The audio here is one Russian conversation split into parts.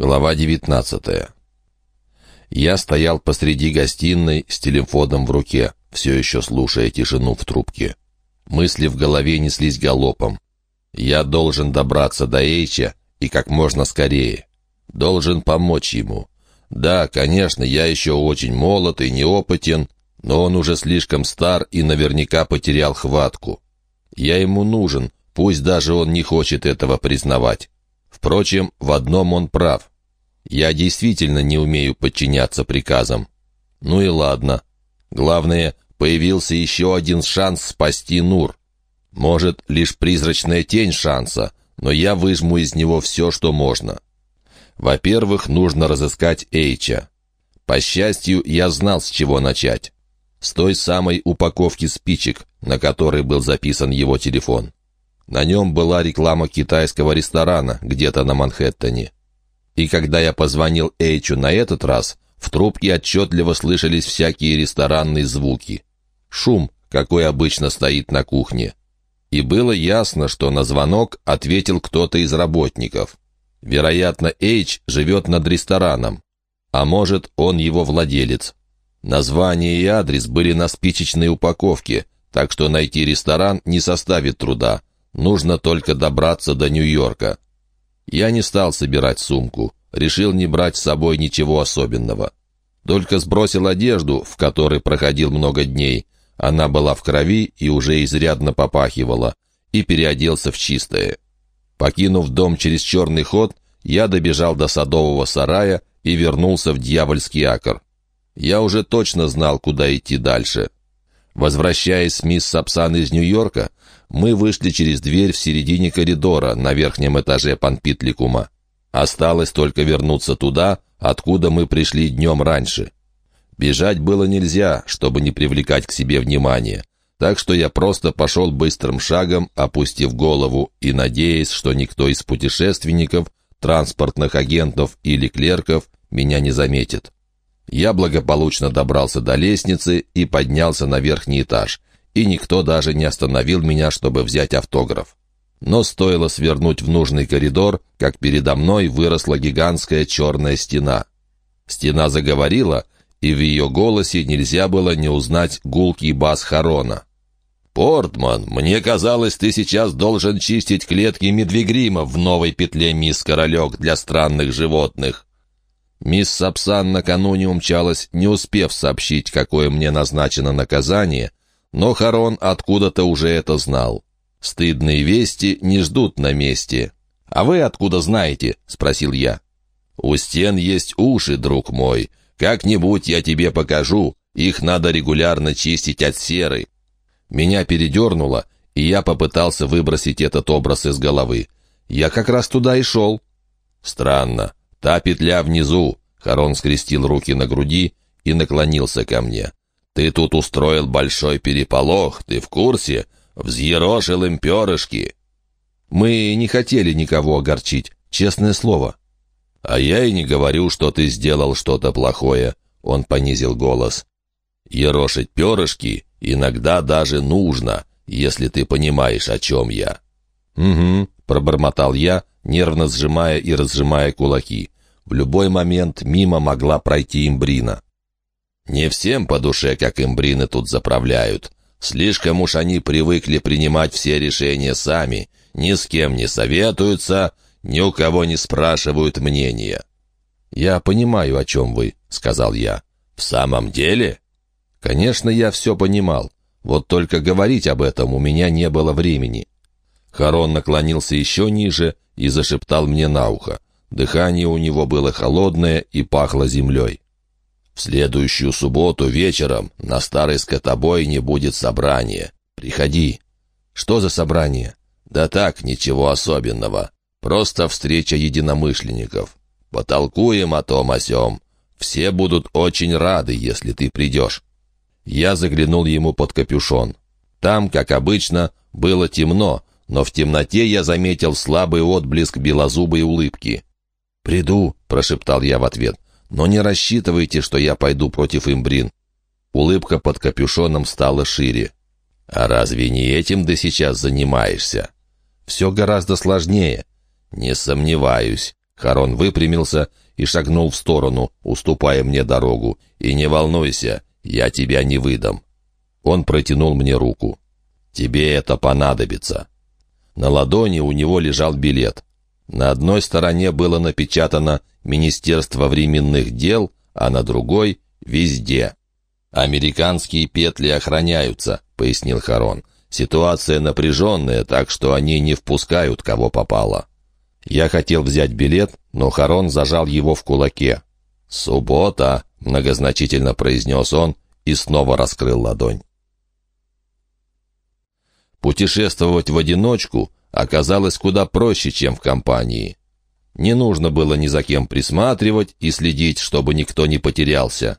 Глава 19 Я стоял посреди гостиной с телефоном в руке, все еще слушая тишину в трубке. Мысли в голове неслись галопом. Я должен добраться до Эйча и как можно скорее. Должен помочь ему. Да, конечно, я еще очень молод и неопытен, но он уже слишком стар и наверняка потерял хватку. Я ему нужен, пусть даже он не хочет этого признавать. Впрочем, в одном он прав. Я действительно не умею подчиняться приказам. Ну и ладно. Главное, появился еще один шанс спасти Нур. Может, лишь призрачная тень шанса, но я выжму из него все, что можно. Во-первых, нужно разыскать Эйча. По счастью, я знал, с чего начать. С той самой упаковки спичек, на которой был записан его телефон. На нем была реклама китайского ресторана где-то на Манхэттене. И когда я позвонил Эйчу на этот раз, в трубке отчетливо слышались всякие ресторанные звуки. Шум, какой обычно стоит на кухне. И было ясно, что на звонок ответил кто-то из работников. Вероятно, Эйч живет над рестораном. А может, он его владелец. Название и адрес были на спичечной упаковке, так что найти ресторан не составит труда. Нужно только добраться до Нью-Йорка. Я не стал собирать сумку, решил не брать с собой ничего особенного. Только сбросил одежду, в которой проходил много дней. Она была в крови и уже изрядно попахивала, и переоделся в чистое. Покинув дом через черный ход, я добежал до садового сарая и вернулся в дьявольский акр. Я уже точно знал, куда идти дальше. Возвращаясь с мисс Сапсан из Нью-Йорка, мы вышли через дверь в середине коридора на верхнем этаже Панпитликума. Осталось только вернуться туда, откуда мы пришли днем раньше. Бежать было нельзя, чтобы не привлекать к себе внимания, так что я просто пошел быстрым шагом, опустив голову и надеясь, что никто из путешественников, транспортных агентов или клерков меня не заметит. Я благополучно добрался до лестницы и поднялся на верхний этаж, и никто даже не остановил меня, чтобы взять автограф. Но стоило свернуть в нужный коридор, как передо мной выросла гигантская черная стена. Стена заговорила, и в ее голосе нельзя было не узнать гулкий бас Харона. «Портман, мне казалось, ты сейчас должен чистить клетки медвегрима в новой петле «Мисс Королек» для странных животных». Мисс Сапсан накануне умчалась, не успев сообщить, какое мне назначено наказание, но Харон откуда-то уже это знал. Стыдные вести не ждут на месте. «А вы откуда знаете?» — спросил я. «У стен есть уши, друг мой. Как-нибудь я тебе покажу. Их надо регулярно чистить от серы». Меня передернуло, и я попытался выбросить этот образ из головы. Я как раз туда и шел. «Странно. Та петля внизу». Харон скрестил руки на груди и наклонился ко мне. «Ты тут устроил большой переполох, ты в курсе? Взъерошил им перышки». «Мы не хотели никого огорчить, честное слово». «А я и не говорю, что ты сделал что-то плохое», — он понизил голос. «Ерошить перышки иногда даже нужно, если ты понимаешь, о чем я». «Угу», — пробормотал я, нервно сжимая и разжимая кулаки. В любой момент мимо могла пройти имбрина. «Не всем по душе, как имбрины тут заправляют. Слишком уж они привыкли принимать все решения сами, ни с кем не советуются, ни у кого не спрашивают мнения». «Я понимаю, о чем вы», — сказал я. «В самом деле?» «Конечно, я все понимал. Вот только говорить об этом у меня не было времени». Харон наклонился еще ниже и зашептал мне на ухо. Дыхание у него было холодное и пахло землей. В следующую субботу вечером на старой скотобойне будет собрание. Приходи. Что за собрание? Да так, ничего особенного. Просто встреча единомышленников. Потолкуем о том о сём. Все будут очень рады, если ты придешь. Я заглянул ему под капюшон. Там, как обычно, было темно, но в темноте я заметил слабый отблеск белозубой улыбки. «Приду», — прошептал я в ответ. Но не рассчитывайте, что я пойду против имбрин». Улыбка под капюшоном стала шире. «А разве не этим ты сейчас занимаешься?» «Все гораздо сложнее». «Не сомневаюсь». Харон выпрямился и шагнул в сторону, уступая мне дорогу. «И не волнуйся, я тебя не выдам». Он протянул мне руку. «Тебе это понадобится». На ладони у него лежал билет. На одной стороне было напечатано «Министерство временных дел», а на другой — «Везде». «Американские петли охраняются», — пояснил Харон. «Ситуация напряженная, так что они не впускают, кого попало». Я хотел взять билет, но Харон зажал его в кулаке. «Суббота», — многозначительно произнес он и снова раскрыл ладонь. Путешествовать в одиночку оказалось куда проще, чем в компании. Не нужно было ни за кем присматривать и следить, чтобы никто не потерялся.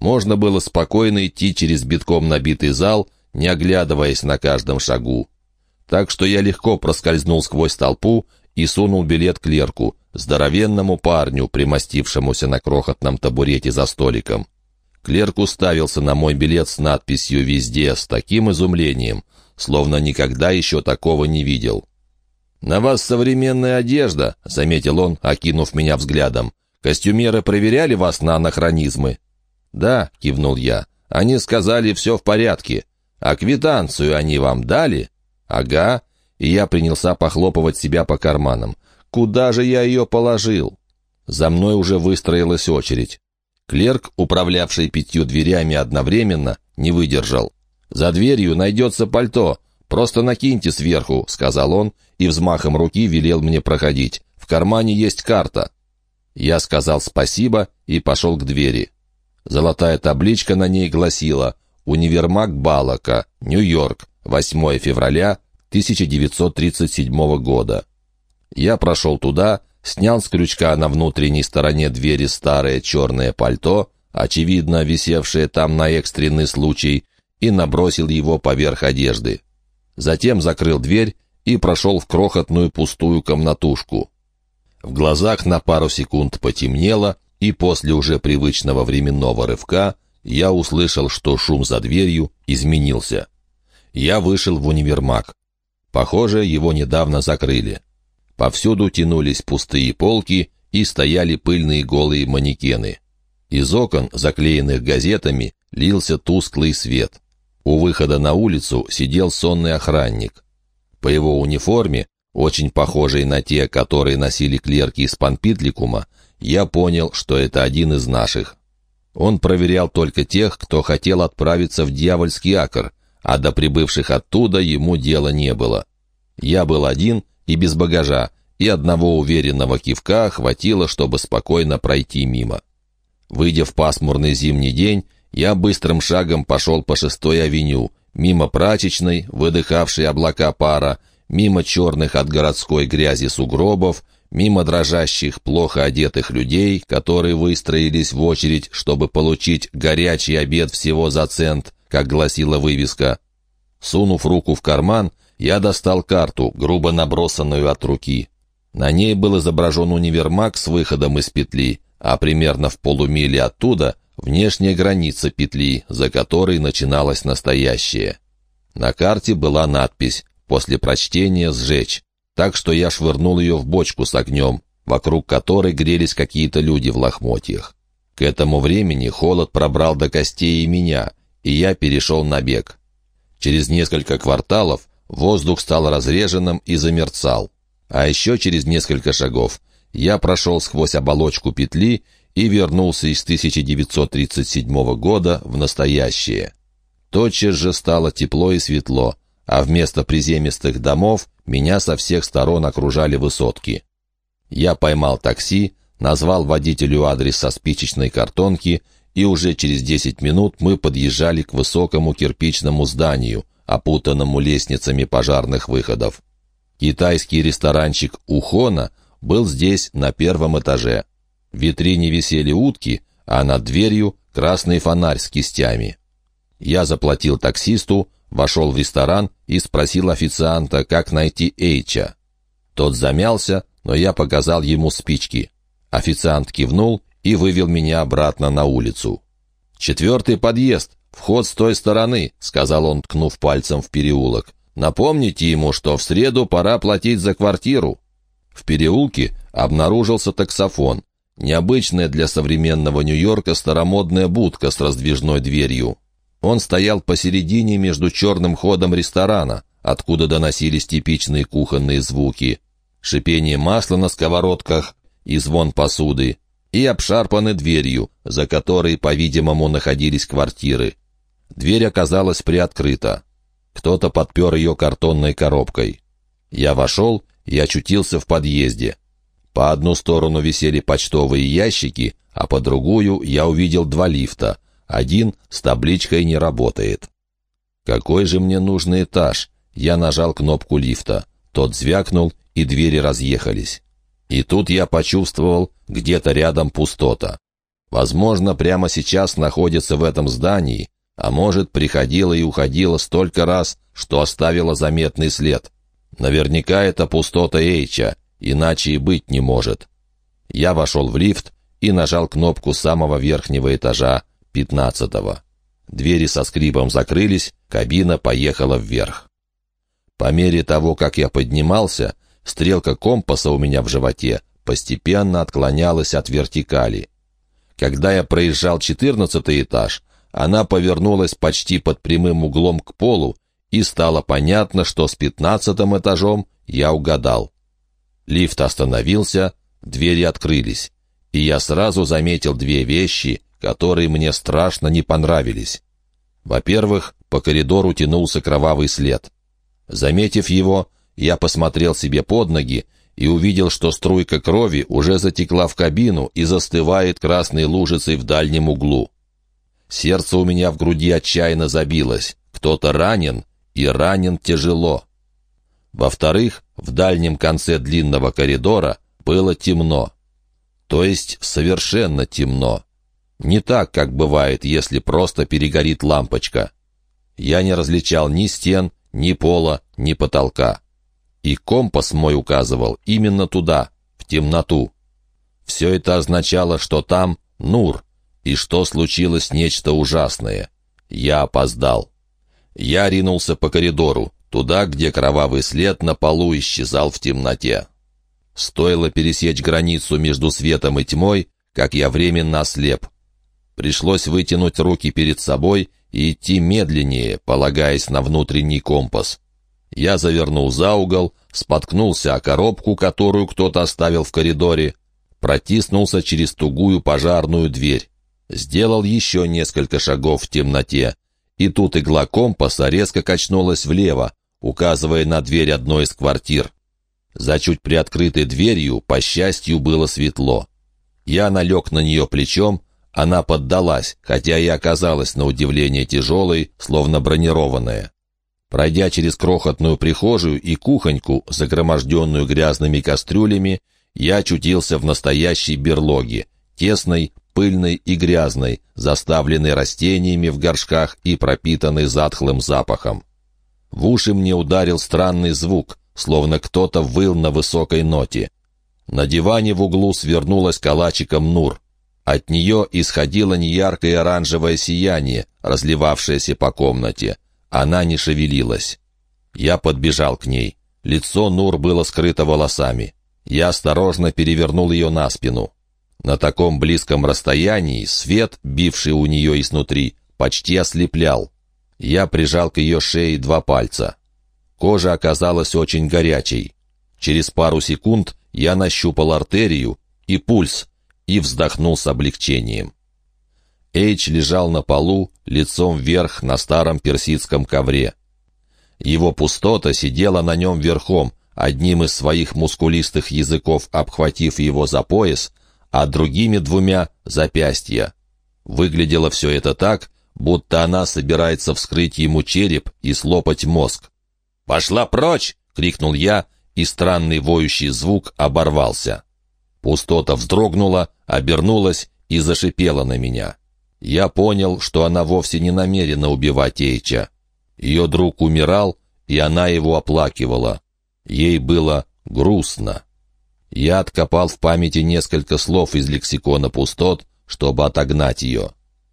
Можно было спокойно идти через битком набитый зал, не оглядываясь на каждом шагу. Так что я легко проскользнул сквозь толпу и сунул билет клерку, здоровенному парню, примостившемуся на крохотном табурете за столиком. Клерк уставился на мой билет с надписью «Везде» с таким изумлением, словно никогда еще такого не видел. «На вас современная одежда», — заметил он, окинув меня взглядом. «Костюмеры проверяли вас на анахронизмы?» «Да», — кивнул я. «Они сказали, все в порядке. А квитанцию они вам дали?» «Ага». И я принялся похлопывать себя по карманам. «Куда же я ее положил?» За мной уже выстроилась очередь. Клерк, управлявший пятью дверями одновременно, не выдержал. «За дверью найдется пальто. Просто накиньте сверху», — сказал он, и взмахом руки велел мне проходить. «В кармане есть карта». Я сказал спасибо и пошел к двери. Золотая табличка на ней гласила «Универмаг Балака, Нью-Йорк, 8 февраля 1937 года». Я прошел туда, снял с крючка на внутренней стороне двери старое черное пальто, очевидно, висевшее там на экстренный случай, и набросил его поверх одежды. Затем закрыл дверь и прошел в крохотную пустую комнатушку. В глазах на пару секунд потемнело, и после уже привычного временного рывка я услышал, что шум за дверью изменился. Я вышел в универмаг. Похоже, его недавно закрыли. Повсюду тянулись пустые полки и стояли пыльные голые манекены. Из окон, заклеенных газетами, лился тусклый свет. У выхода на улицу сидел сонный охранник. По его униформе, очень похожей на те, которые носили клерки из Панпитликума, я понял, что это один из наших. Он проверял только тех, кто хотел отправиться в дьявольский акр, а до прибывших оттуда ему дела не было. Я был один и без багажа, и одного уверенного кивка хватило, чтобы спокойно пройти мимо. Выйдя в пасмурный зимний день, я быстрым шагом пошел по шестой авеню, мимо прачечной, выдыхавшей облака пара, мимо черных от городской грязи сугробов, мимо дрожащих, плохо одетых людей, которые выстроились в очередь, чтобы получить горячий обед всего за цент, как гласила вывеска. Сунув руку в карман, я достал карту, грубо набросанную от руки. На ней был изображен универмаг с выходом из петли, а примерно в полумиле оттуда внешняя граница петли, за которой начиналась настоящая. На карте была надпись «После прочтения сжечь», так что я швырнул ее в бочку с огнем, вокруг которой грелись какие-то люди в лохмотьях. К этому времени холод пробрал до костей и меня, и я перешел на бег. Через несколько кварталов воздух стал разреженным и замерцал. А еще через несколько шагов я прошел сквозь оболочку петли и вернулся из 1937 года в настоящее. Тотчас же стало тепло и светло, а вместо приземистых домов меня со всех сторон окружали высотки. Я поймал такси, назвал водителю адрес со спичечной картонки, и уже через 10 минут мы подъезжали к высокому кирпичному зданию, опутанному лестницами пожарных выходов. Китайский ресторанчик «Ухона» был здесь на первом этаже. В витрине висели утки, а над дверью красный фонарь с кистями. Я заплатил таксисту, вошел в ресторан и спросил официанта, как найти Эйча. Тот замялся, но я показал ему спички. Официант кивнул и вывел меня обратно на улицу. «Четвертый подъезд, вход с той стороны», — сказал он, ткнув пальцем в переулок. «Напомните ему, что в среду пора платить за квартиру». В переулке обнаружился таксофон. Необычная для современного Нью-Йорка старомодная будка с раздвижной дверью. Он стоял посередине между черным ходом ресторана, откуда доносились типичные кухонные звуки. Шипение масла на сковородках и звон посуды, и обшарпаны дверью, за которой, по-видимому, находились квартиры. Дверь оказалась приоткрыта. Кто-то подпер ее картонной коробкой. Я вошел и очутился в подъезде. По одну сторону висели почтовые ящики, а по другую я увидел два лифта. Один с табличкой «Не работает». Какой же мне нужный этаж? Я нажал кнопку лифта. Тот звякнул, и двери разъехались. И тут я почувствовал где-то рядом пустота. Возможно, прямо сейчас находится в этом здании, а может, приходила и уходила столько раз, что оставила заметный след. Наверняка это пустота Эйча, иначе и быть не может. Я вошел в лифт и нажал кнопку самого верхнего этажа, пятнадцатого. Двери со скрипом закрылись, кабина поехала вверх. По мере того, как я поднимался, стрелка компаса у меня в животе постепенно отклонялась от вертикали. Когда я проезжал четырнадцатый этаж, она повернулась почти под прямым углом к полу, и стало понятно, что с пятнадцатым этажом я угадал. Лифт остановился, двери открылись, и я сразу заметил две вещи, которые мне страшно не понравились. Во-первых, по коридору тянулся кровавый след. Заметив его, я посмотрел себе под ноги и увидел, что струйка крови уже затекла в кабину и застывает красной лужицей в дальнем углу. Сердце у меня в груди отчаянно забилось. Кто-то ранен, и ранен тяжело. Во-вторых, в дальнем конце длинного коридора было темно. То есть совершенно темно. Не так, как бывает, если просто перегорит лампочка. Я не различал ни стен, ни пола, ни потолка. И компас мой указывал именно туда, в темноту. Все это означало, что там Нур, и что случилось нечто ужасное. Я опоздал. Я ринулся по коридору, туда, где кровавый след на полу исчезал в темноте. Стоило пересечь границу между светом и тьмой, как я временно ослеп. Пришлось вытянуть руки перед собой и идти медленнее, полагаясь на внутренний компас. Я завернул за угол, споткнулся о коробку, которую кто-то оставил в коридоре, протиснулся через тугую пожарную дверь. Сделал еще несколько шагов в темноте, и тут игла компаса резко качнулась влево, указывая на дверь одной из квартир. За чуть приоткрытой дверью, по счастью, было светло. Я налег на нее плечом, она поддалась, хотя и оказалась на удивление тяжелой, словно бронированная. Пройдя через крохотную прихожую и кухоньку, загроможденную грязными кастрюлями, я очутился в настоящей берлоге, тесной, пыльной и грязной, заставленной растениями в горшках и пропитанной затхлым запахом. В уши мне ударил странный звук, словно кто-то выл на высокой ноте. На диване в углу свернулась калачиком Нур. От нее исходило неяркое оранжевое сияние, разливавшееся по комнате. Она не шевелилась. Я подбежал к ней. Лицо Нур было скрыто волосами. Я осторожно перевернул ее на спину. На таком близком расстоянии свет, бивший у нее изнутри, почти ослеплял. Я прижал к ее шее два пальца. Кожа оказалась очень горячей. Через пару секунд я нащупал артерию и пульс, и вздохнул с облегчением. Эйч лежал на полу, лицом вверх на старом персидском ковре. Его пустота сидела на нем верхом, одним из своих мускулистых языков обхватив его за пояс, а другими двумя — запястья. Выглядело все это так, будто она собирается вскрыть ему череп и слопать мозг. «Пошла прочь!» — крикнул я, и странный воющий звук оборвался. Пустота вздрогнула, обернулась и зашипела на меня. Я понял, что она вовсе не намерена убивать Эйча. Ее друг умирал, и она его оплакивала. Ей было грустно. Я откопал в памяти несколько слов из лексикона пустот, чтобы отогнать ее.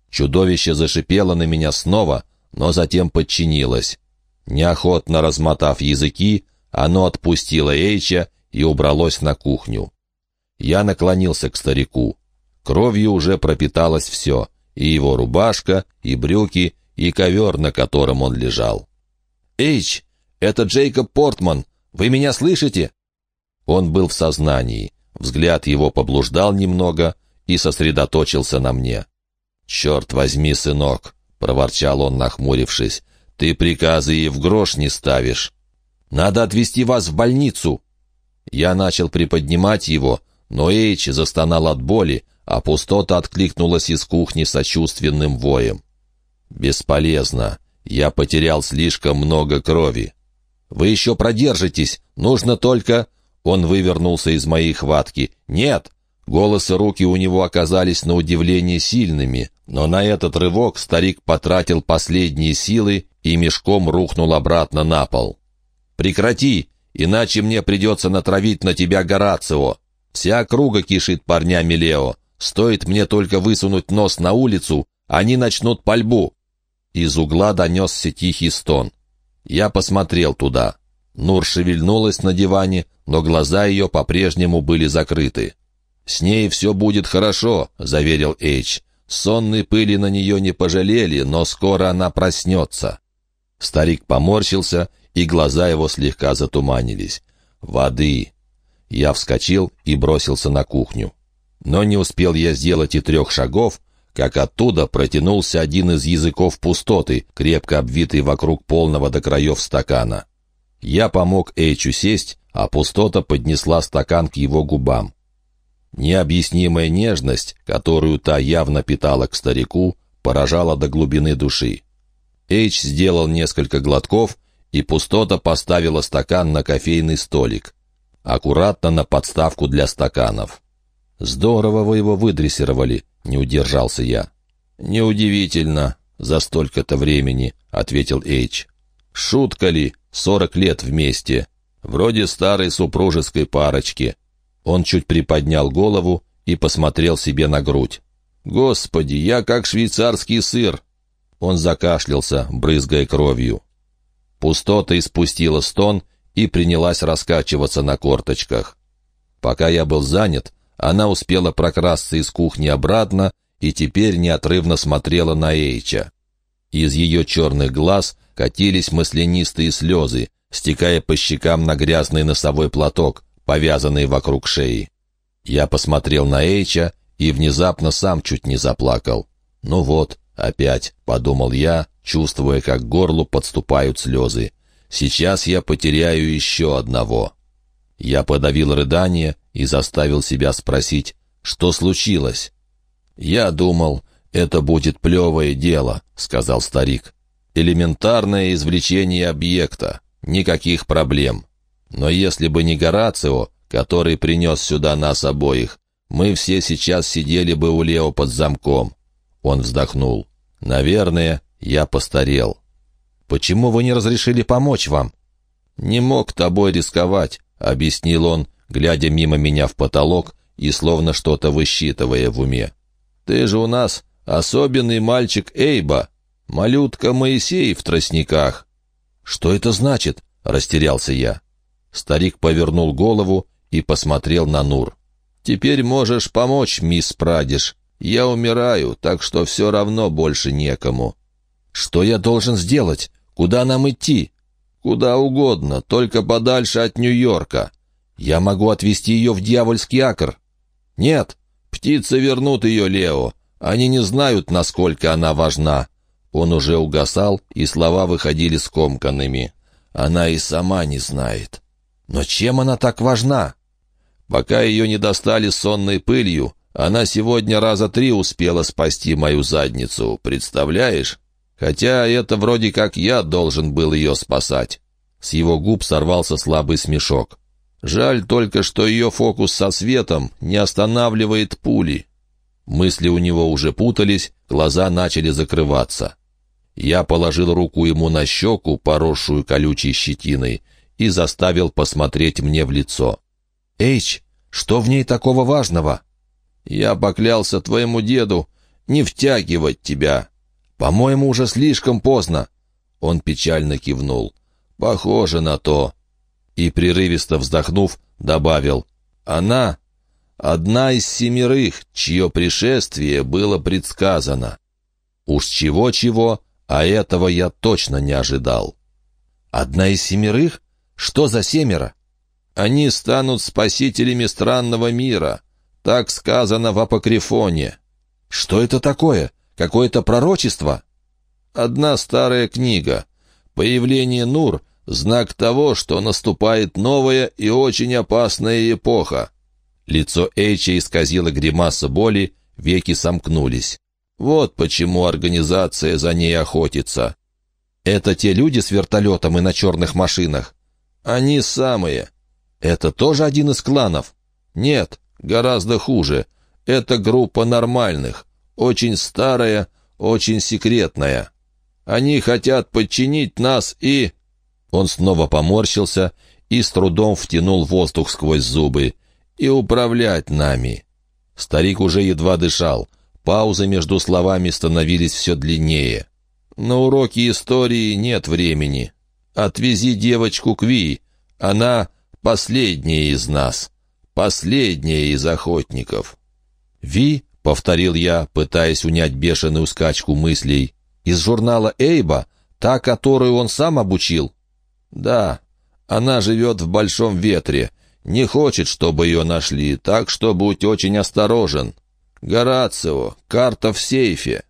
Чудовище зашипело на меня снова, но затем подчинилось. Неохотно размотав языки, оно отпустило Эйча и убралось на кухню. Я наклонился к старику. Кровью уже пропиталось все, и его рубашка, и брюки, и ковер, на котором он лежал. «Эйч, это Джейкоб Портман! Вы меня слышите?» Он был в сознании. Взгляд его поблуждал немного и сосредоточился на мне. «Черт возьми, сынок!» — проворчал он, нахмурившись. «Ты приказы и в грош не ставишь. Надо отвезти вас в больницу!» Я начал приподнимать его, но Эйч застонал от боли, а пустота откликнулась из кухни сочувственным воем. «Бесполезно. Я потерял слишком много крови. Вы еще продержитесь. Нужно только...» Он вывернулся из моей хватки. «Нет!» Голос и руки у него оказались на удивление сильными, но на этот рывок старик потратил последние силы и мешком рухнул обратно на пол. «Прекрати, иначе мне придется натравить на тебя Горацио. Вся округа кишит парнями Лео. Стоит мне только высунуть нос на улицу, они начнут пальбу». Из угла донесся тихий стон. Я посмотрел туда. Нур шевельнулась на диване, но глаза ее по-прежнему были закрыты. «С ней все будет хорошо», — заверил Эйч. «Сонной пыли на нее не пожалели, но скоро она проснется». Старик поморщился, и глаза его слегка затуманились. «Воды!» Я вскочил и бросился на кухню. Но не успел я сделать и трех шагов, как оттуда протянулся один из языков пустоты, крепко обвитый вокруг полного до краев стакана. Я помог Эйчу сесть, а пустота поднесла стакан к его губам. Необъяснимая нежность, которую та явно питала к старику, поражала до глубины души. Эйч сделал несколько глотков, и пустота поставила стакан на кофейный столик. Аккуратно на подставку для стаканов. «Здорово вы его выдрессировали», — не удержался я. «Неудивительно, за столько-то времени», — ответил Эйч. «Шутка ли, сорок лет вместе. Вроде старой супружеской парочки». Он чуть приподнял голову и посмотрел себе на грудь. «Господи, я как швейцарский сыр!» Он закашлялся, брызгая кровью. Пустота испустила стон и принялась раскачиваться на корточках. Пока я был занят, она успела прокрасться из кухни обратно и теперь неотрывно смотрела на Эйча. Из ее черных глаз катились маслянистые слезы, стекая по щекам на грязный носовой платок, повязанный вокруг шеи. Я посмотрел на Эйча и внезапно сам чуть не заплакал. «Ну вот, опять», — подумал я, чувствуя, как к горлу подступают слезы. «Сейчас я потеряю еще одного». Я подавил рыдание и заставил себя спросить, что случилось. «Я думал, это будет плевое дело», — сказал старик. «Элементарное извлечение объекта, никаких проблем. Но если бы не Горацио, который принес сюда нас обоих, мы все сейчас сидели бы у Лео под замком». Он вздохнул. «Наверное, я постарел». «Почему вы не разрешили помочь вам?» «Не мог тобой рисковать», — объяснил он, глядя мимо меня в потолок и словно что-то высчитывая в уме. «Ты же у нас особенный мальчик Эйба, малютка Моисей в тростниках». «Что это значит?» — растерялся я. Старик повернул голову и посмотрел на Нур. «Теперь можешь помочь, мисс Прадиш. Я умираю, так что все равно больше некому». «Что я должен сделать? Куда нам идти?» «Куда угодно, только подальше от Нью-Йорка. Я могу отвезти ее в дьявольский акр». «Нет, птицы вернут ее Лео. Они не знают, насколько она важна». Он уже угасал, и слова выходили скомканными. Она и сама не знает. Но чем она так важна? Пока ее не достали сонной пылью, она сегодня раза три успела спасти мою задницу, представляешь? Хотя это вроде как я должен был ее спасать». С его губ сорвался слабый смешок. «Жаль только, что ее фокус со светом не останавливает пули». Мысли у него уже путались, глаза начали закрываться. Я положил руку ему на щеку, поросшую колючей щетиной, и заставил посмотреть мне в лицо. «Эйч, что в ней такого важного?» «Я поклялся твоему деду не втягивать тебя», «По-моему, уже слишком поздно». Он печально кивнул. «Похоже на то». И, прерывисто вздохнув, добавил, «Она — одна из семерых, чье пришествие было предсказано». Уж чего-чего, а этого я точно не ожидал. «Одна из семерых? Что за семеро?» «Они станут спасителями странного мира», так сказано в Апокрифоне. Что это такое? Какое-то пророчество? Одна старая книга. Появление Нур — знак того, что наступает новая и очень опасная эпоха. Лицо Эйча исказило гримаса боли, веки сомкнулись. Вот почему организация за ней охотится. Это те люди с вертолетом и на черных машинах? Они самые. Это тоже один из кланов? Нет, Гораздо хуже. Это группа нормальных, очень старая, очень секретная. Они хотят подчинить нас и...» Он снова поморщился и с трудом втянул воздух сквозь зубы. «И управлять нами». Старик уже едва дышал. Паузы между словами становились все длиннее. «На уроки истории нет времени. Отвези девочку к Ви. Она последняя из нас» последняя из охотников. «Ви», — повторил я, пытаясь унять бешеную скачку мыслей, «из журнала Эйба, та, которую он сам обучил?» «Да, она живет в большом ветре, не хочет, чтобы ее нашли, так что будь очень осторожен. Горацио, карта в сейфе».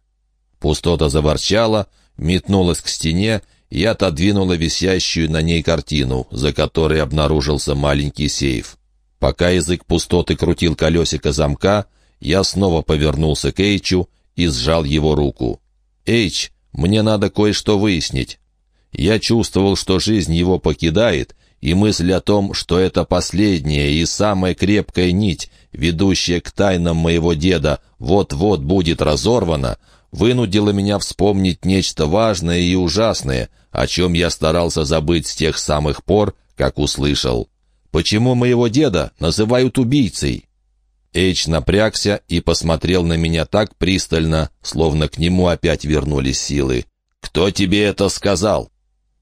Пустота заворчала, метнулась к стене и отодвинула висящую на ней картину, за которой обнаружился маленький сейф. Пока язык пустоты крутил колесико замка, я снова повернулся к Эйчу и сжал его руку. «Эйч, мне надо кое-что выяснить». Я чувствовал, что жизнь его покидает, и мысль о том, что это последняя и самая крепкая нить, ведущая к тайнам моего деда, вот-вот будет разорвана, вынудила меня вспомнить нечто важное и ужасное, о чем я старался забыть с тех самых пор, как услышал Почему моего деда называют убийцей?» Эйч напрягся и посмотрел на меня так пристально, словно к нему опять вернулись силы. «Кто тебе это сказал?»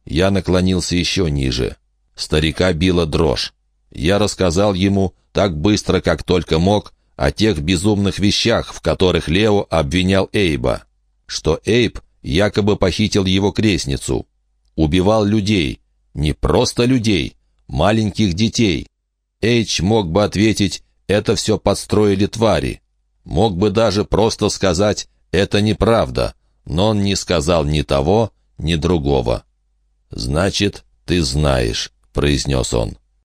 Я наклонился еще ниже. Старика била дрожь. Я рассказал ему, так быстро, как только мог, о тех безумных вещах, в которых Лео обвинял Эйба. Что Эйб якобы похитил его крестницу. Убивал людей. Не просто людей, маленьких детей. Эйч мог бы ответить «это все подстроили твари». Мог бы даже просто сказать «это неправда», но он не сказал ни того, ни другого. «Значит, ты знаешь», — произнес он.